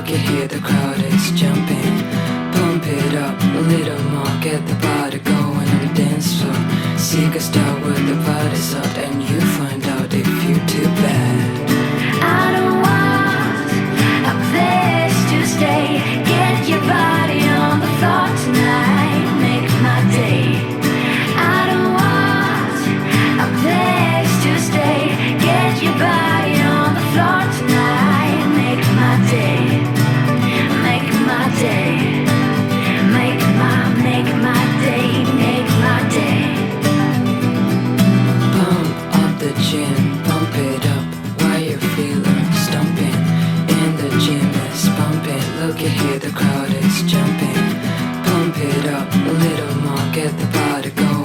Look at here, the crowd is jumping. Pump it up a little more, get the heart is jumping. Pump it up a little more, get the body going.